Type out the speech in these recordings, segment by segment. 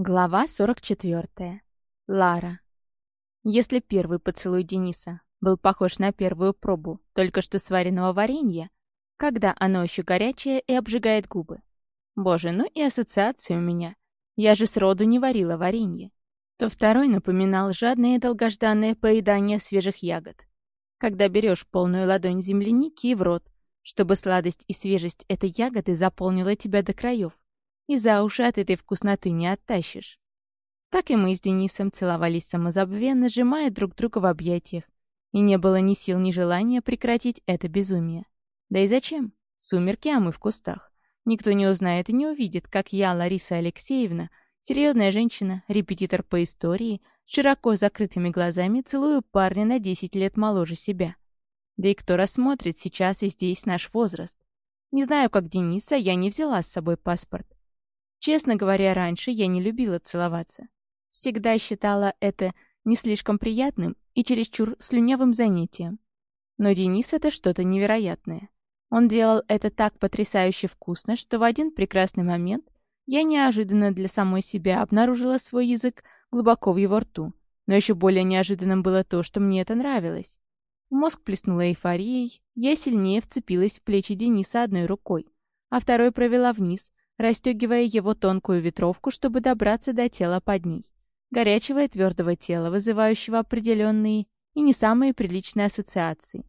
Глава 44. Лара. Если первый поцелуй Дениса был похож на первую пробу только что сваренного варенья, когда оно еще горячее и обжигает губы. Боже, ну и ассоциации у меня. Я же сроду не варила варенье. То второй напоминал жадное и долгожданное поедание свежих ягод. Когда берешь полную ладонь земляники в рот, чтобы сладость и свежесть этой ягоды заполнила тебя до краев и за уши от этой вкусноты не оттащишь. Так и мы с Денисом целовались самозабвенно, сжимая друг друга в объятиях. И не было ни сил, ни желания прекратить это безумие. Да и зачем? Сумерки, а мы в кустах. Никто не узнает и не увидит, как я, Лариса Алексеевна, серьезная женщина, репетитор по истории, широко закрытыми глазами целую парня на 10 лет моложе себя. Да и кто рассмотрит сейчас и здесь наш возраст? Не знаю, как Дениса, я не взяла с собой паспорт. Честно говоря, раньше я не любила целоваться. Всегда считала это не слишком приятным и чересчур слюнявым занятием. Но Денис — это что-то невероятное. Он делал это так потрясающе вкусно, что в один прекрасный момент я неожиданно для самой себя обнаружила свой язык глубоко в его рту. Но еще более неожиданным было то, что мне это нравилось. В мозг плеснула эйфорией, я сильнее вцепилась в плечи Дениса одной рукой, а второй провела вниз, расстегивая его тонкую ветровку, чтобы добраться до тела под ней. Горячего и твердого тела, вызывающего определенные и не самые приличные ассоциации.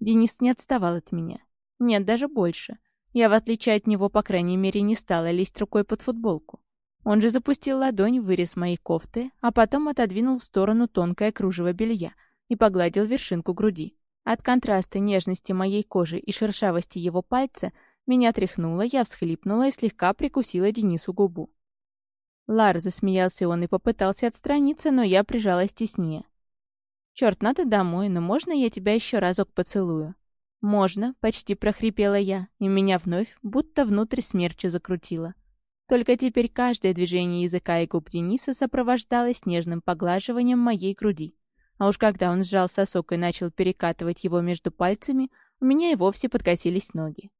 Денис не отставал от меня. Нет, даже больше. Я, в отличие от него, по крайней мере, не стала лезть рукой под футболку. Он же запустил ладонь в вырез моей кофты, а потом отодвинул в сторону тонкое кружево белья и погладил вершинку груди. От контраста нежности моей кожи и шершавости его пальца меня тряхнуло, я всхлипнула и слегка прикусила Денису губу. Лар засмеялся он и попытался отстраниться, но я прижалась теснее. «Чёрт, надо домой, но можно я тебя еще разок поцелую?» «Можно», — почти прохрипела я, и меня вновь будто внутрь смерча закрутило. Только теперь каждое движение языка и губ Дениса сопровождалось нежным поглаживанием моей груди. А уж когда он сжал сосок и начал перекатывать его между пальцами, у меня и вовсе подкосились ноги.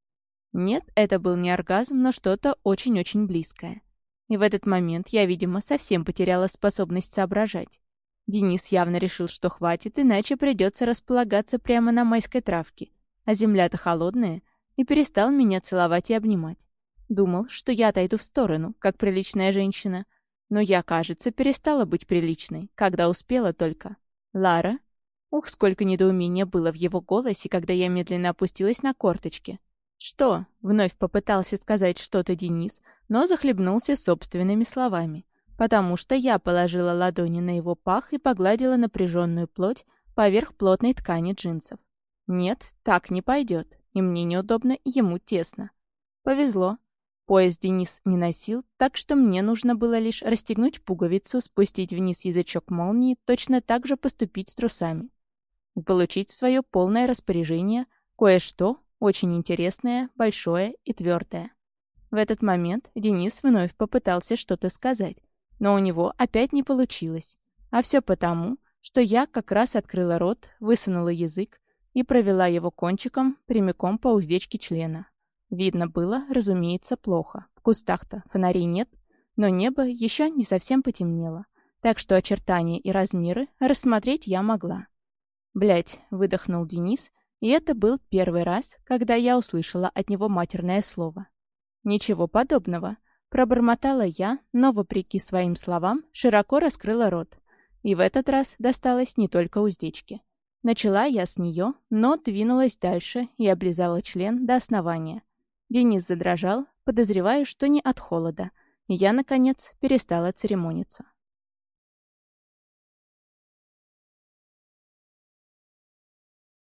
Нет, это был не оргазм, но что-то очень-очень близкое. И в этот момент я, видимо, совсем потеряла способность соображать. Денис явно решил, что хватит, иначе придется располагаться прямо на майской травке. А земля-то холодная, и перестал меня целовать и обнимать. Думал, что я отойду в сторону, как приличная женщина. Но я, кажется, перестала быть приличной, когда успела только. «Лара?» Ух, сколько недоумения было в его голосе, когда я медленно опустилась на корточки. «Что?» — вновь попытался сказать что-то Денис, но захлебнулся собственными словами, потому что я положила ладони на его пах и погладила напряженную плоть поверх плотной ткани джинсов. «Нет, так не пойдет, и мне неудобно, ему тесно». Повезло. Пояс Денис не носил, так что мне нужно было лишь расстегнуть пуговицу, спустить вниз язычок молнии, точно так же поступить с трусами. Получить в свое полное распоряжение кое-что, очень интересное, большое и твердое. В этот момент Денис вновь попытался что-то сказать, но у него опять не получилось. А все потому, что я как раз открыла рот, высунула язык и провела его кончиком прямиком по уздечке члена. Видно было, разумеется, плохо. В кустах-то фонарей нет, но небо еще не совсем потемнело, так что очертания и размеры рассмотреть я могла. Блять, выдохнул Денис — и это был первый раз, когда я услышала от него матерное слово. «Ничего подобного», — пробормотала я, но, вопреки своим словам, широко раскрыла рот. И в этот раз досталось не только уздечке. Начала я с нее, но двинулась дальше и облизала член до основания. Денис задрожал, подозревая, что не от холода, и я, наконец, перестала церемониться.